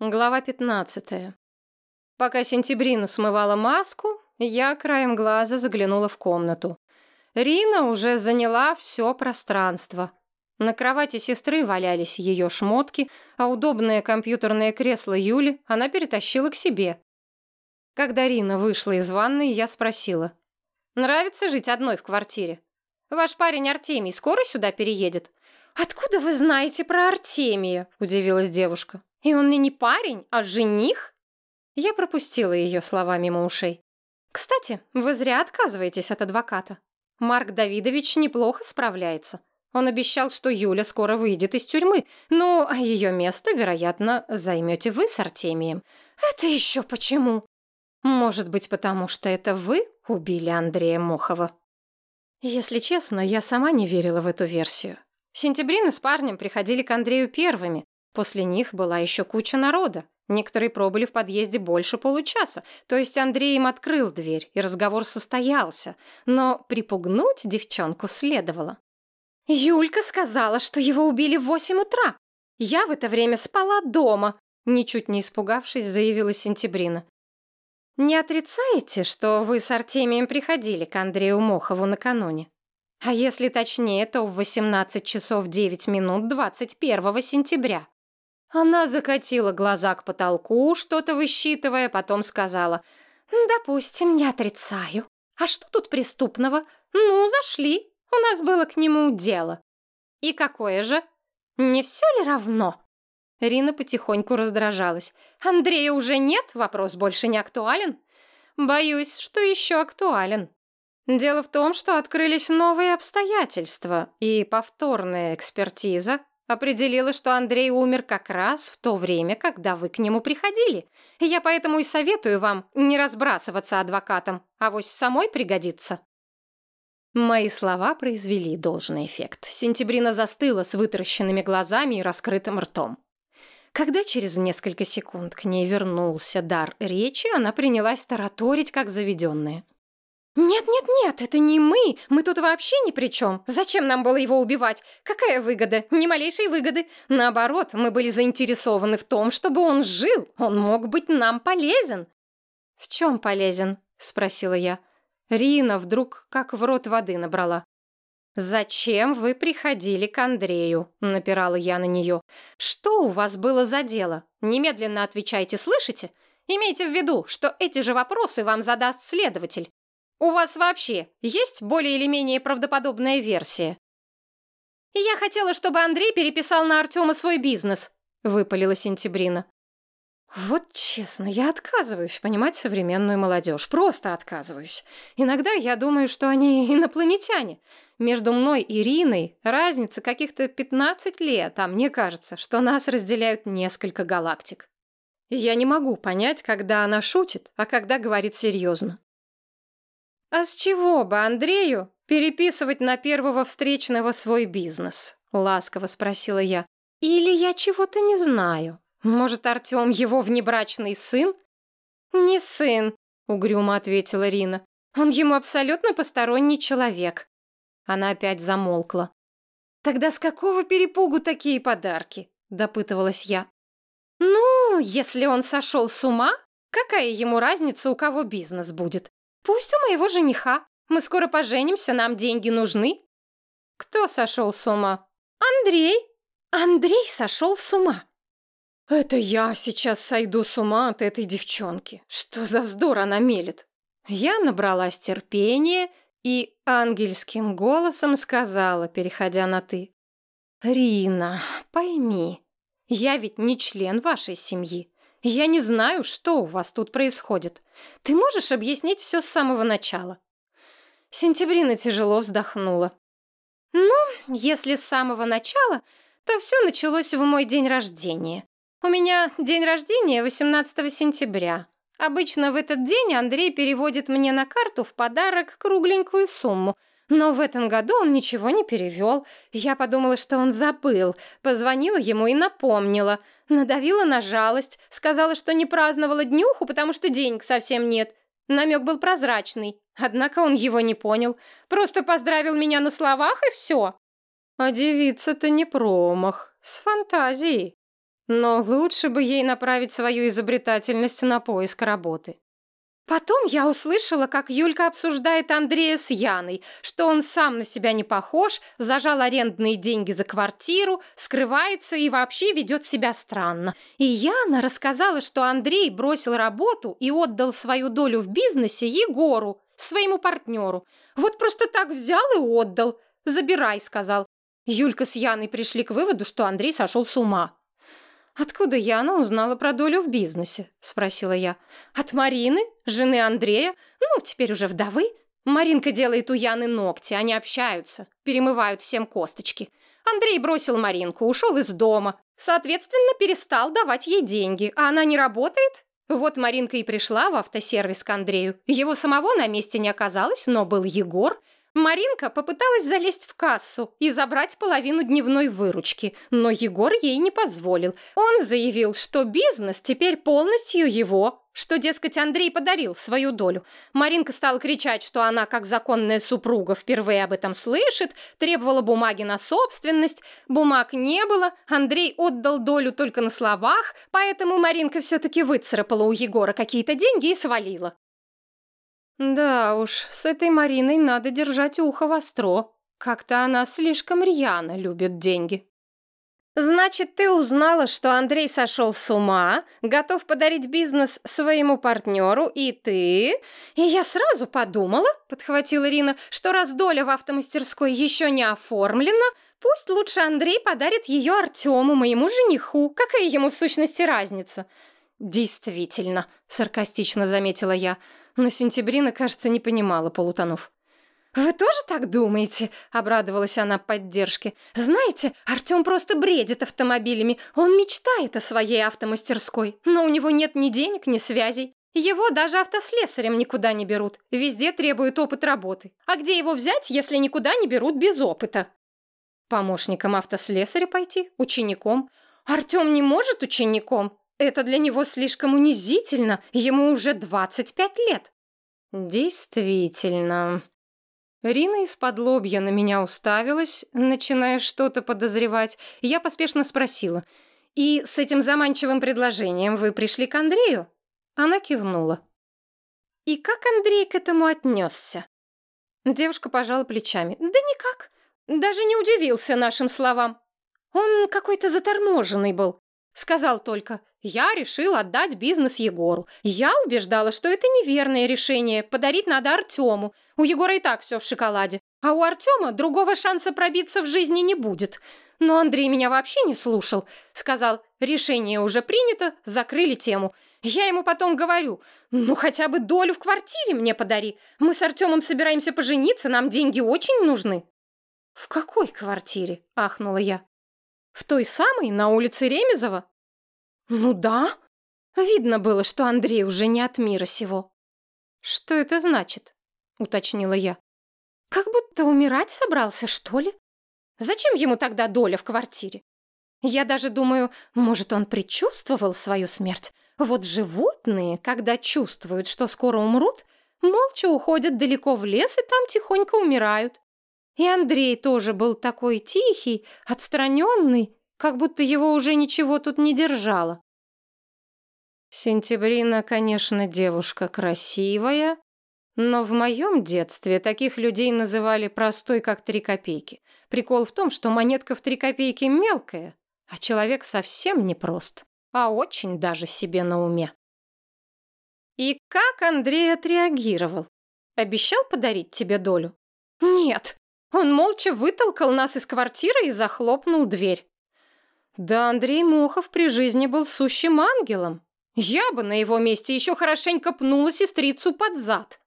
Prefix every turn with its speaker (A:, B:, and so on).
A: Глава 15. Пока Сентябрина смывала маску, я краем глаза заглянула в комнату. Рина уже заняла все пространство. На кровати сестры валялись ее шмотки, а удобное компьютерное кресло Юли она перетащила к себе. Когда Рина вышла из ванной, я спросила. «Нравится жить одной в квартире? Ваш парень Артемий скоро сюда переедет?» «Откуда вы знаете про Артемия?» – удивилась девушка. И он мне не парень, а жених? Я пропустила ее слова мимо ушей. Кстати, вы зря отказываетесь от адвоката. Марк Давидович неплохо справляется. Он обещал, что Юля скоро выйдет из тюрьмы, ну, а ее место, вероятно, займете вы с Артемием. Это еще почему? Может быть, потому что это вы убили Андрея Мохова? Если честно, я сама не верила в эту версию. Сентябрины с парнем приходили к Андрею первыми, После них была еще куча народа. Некоторые пробыли в подъезде больше получаса. То есть Андрей им открыл дверь, и разговор состоялся. Но припугнуть девчонку следовало. «Юлька сказала, что его убили в восемь утра. Я в это время спала дома», ничуть не испугавшись, заявила Сентябрина. «Не отрицаете, что вы с Артемием приходили к Андрею Мохову накануне? А если точнее, то в 18 часов 9 минут 21 сентября». Она закатила глаза к потолку, что-то высчитывая, потом сказала, «Допустим, не отрицаю. А что тут преступного? Ну, зашли. У нас было к нему дело». «И какое же? Не все ли равно?» Рина потихоньку раздражалась. «Андрея уже нет? Вопрос больше не актуален?» «Боюсь, что еще актуален». Дело в том, что открылись новые обстоятельства, и повторная экспертиза Определила, что Андрей умер как раз в то время, когда вы к нему приходили. Я поэтому и советую вам не разбрасываться адвокатом, а вось самой пригодится. Мои слова произвели должный эффект. Сентябрина застыла с вытаращенными глазами и раскрытым ртом. Когда через несколько секунд к ней вернулся дар речи, она принялась тараторить, как заведенная. «Нет-нет-нет, это не мы! Мы тут вообще ни при чем! Зачем нам было его убивать? Какая выгода? Ни малейшей выгоды! Наоборот, мы были заинтересованы в том, чтобы он жил! Он мог быть нам полезен!» «В чем полезен?» — спросила я. Рина вдруг как в рот воды набрала. «Зачем вы приходили к Андрею?» — напирала я на нее. «Что у вас было за дело? Немедленно отвечайте, слышите? Имейте в виду, что эти же вопросы вам задаст следователь. У вас вообще есть более или менее правдоподобная версия? Я хотела, чтобы Андрей переписал на Артема свой бизнес, выпалила Сентябрина. Вот честно, я отказываюсь понимать современную молодежь. Просто отказываюсь. Иногда я думаю, что они инопланетяне. Между мной и Ириной разница каких-то 15 лет, а мне кажется, что нас разделяют несколько галактик. Я не могу понять, когда она шутит, а когда говорит серьезно. А с чего бы Андрею переписывать на первого встречного свой бизнес? Ласково спросила я. Или я чего-то не знаю? Может, Артем его внебрачный сын? Не сын, угрюмо ответила Рина. Он ему абсолютно посторонний человек. Она опять замолкла. Тогда с какого перепугу такие подарки? допытывалась я. Ну, если он сошел с ума, какая ему разница, у кого бизнес будет? Пусть у моего жениха. Мы скоро поженимся, нам деньги нужны. Кто сошел с ума? Андрей. Андрей сошел с ума. Это я сейчас сойду с ума от этой девчонки. Что за вздор она мелет? Я набралась терпения и ангельским голосом сказала, переходя на «ты». «Рина, пойми, я ведь не член вашей семьи. Я не знаю, что у вас тут происходит. Ты можешь объяснить все с самого начала?» Сентябрина тяжело вздохнула. «Ну, если с самого начала, то все началось в мой день рождения. У меня день рождения 18 сентября. Обычно в этот день Андрей переводит мне на карту в подарок кругленькую сумму — но в этом году он ничего не перевел. Я подумала, что он забыл. Позвонила ему и напомнила. Надавила на жалость. Сказала, что не праздновала днюху, потому что денег совсем нет. Намек был прозрачный. Однако он его не понял. Просто поздравил меня на словах и все. А девица-то не промах. С фантазией. Но лучше бы ей направить свою изобретательность на поиск работы. Потом я услышала, как Юлька обсуждает Андрея с Яной, что он сам на себя не похож, зажал арендные деньги за квартиру, скрывается и вообще ведет себя странно. И Яна рассказала, что Андрей бросил работу и отдал свою долю в бизнесе Егору, своему партнеру. Вот просто так взял и отдал. «Забирай», — сказал. Юлька с Яной пришли к выводу, что Андрей сошел с ума. «Откуда Яна узнала про долю в бизнесе?» — спросила я. «От Марины, жены Андрея, ну, теперь уже вдовы. Маринка делает у Яны ногти, они общаются, перемывают всем косточки. Андрей бросил Маринку, ушел из дома, соответственно, перестал давать ей деньги, а она не работает. Вот Маринка и пришла в автосервис к Андрею. Его самого на месте не оказалось, но был Егор, Маринка попыталась залезть в кассу и забрать половину дневной выручки, но Егор ей не позволил. Он заявил, что бизнес теперь полностью его, что, дескать, Андрей подарил свою долю. Маринка стала кричать, что она, как законная супруга, впервые об этом слышит, требовала бумаги на собственность. Бумаг не было, Андрей отдал долю только на словах, поэтому Маринка все-таки выцарапала у Егора какие-то деньги и свалила. Да уж, с этой Мариной надо держать ухо востро. Как-то она слишком рьяно любит деньги. Значит, ты узнала, что Андрей сошел с ума, готов подарить бизнес своему партнеру, и ты... И я сразу подумала, подхватила Ирина, что раз доля в автомастерской еще не оформлена, пусть лучше Андрей подарит ее Артему, моему жениху. Какая ему в сущности разница? Действительно, саркастично заметила я. Но Сентябрина, кажется, не понимала, полутонув. «Вы тоже так думаете?» — обрадовалась она поддержке. «Знаете, Артем просто бредит автомобилями. Он мечтает о своей автомастерской, но у него нет ни денег, ни связей. Его даже автослесарем никуда не берут. Везде требуют опыт работы. А где его взять, если никуда не берут без опыта?» «Помощником автослесаря пойти? Учеником?» «Артем не может учеником. Это для него слишком унизительно, ему уже 25 лет. Действительно. Рина из-под лобья на меня уставилась, начиная что-то подозревать. Я поспешно спросила. «И с этим заманчивым предложением вы пришли к Андрею?» Она кивнула. «И как Андрей к этому отнесся?» Девушка пожала плечами. «Да никак. Даже не удивился нашим словам. Он какой-то заторможенный был. Сказал только, я решил отдать бизнес Егору. Я убеждала, что это неверное решение, подарить надо Артему. У Егора и так все в шоколаде. А у Артема другого шанса пробиться в жизни не будет. Но Андрей меня вообще не слушал. Сказал, решение уже принято, закрыли тему. Я ему потом говорю, ну хотя бы долю в квартире мне подари. Мы с Артемом собираемся пожениться, нам деньги очень нужны. В какой квартире? Ахнула я. В той самой, на улице Ремезова? Ну да. Видно было, что Андрей уже не от мира сего. Что это значит? Уточнила я. Как будто умирать собрался, что ли? Зачем ему тогда доля в квартире? Я даже думаю, может, он предчувствовал свою смерть. Вот животные, когда чувствуют, что скоро умрут, молча уходят далеко в лес и там тихонько умирают. И Андрей тоже был такой тихий, отстраненный, как будто его уже ничего тут не держало. Сентябрина, конечно, девушка красивая, но в моем детстве таких людей называли простой, как три копейки. Прикол в том, что монетка в три копейки мелкая, а человек совсем не прост, а очень даже себе на уме. И как Андрей отреагировал? Обещал подарить тебе долю? Нет, он молча вытолкал нас из квартиры и захлопнул дверь. Да Андрей Мохов при жизни был сущим ангелом. Я бы на его месте еще хорошенько пнула сестрицу под зад.